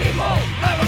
animal.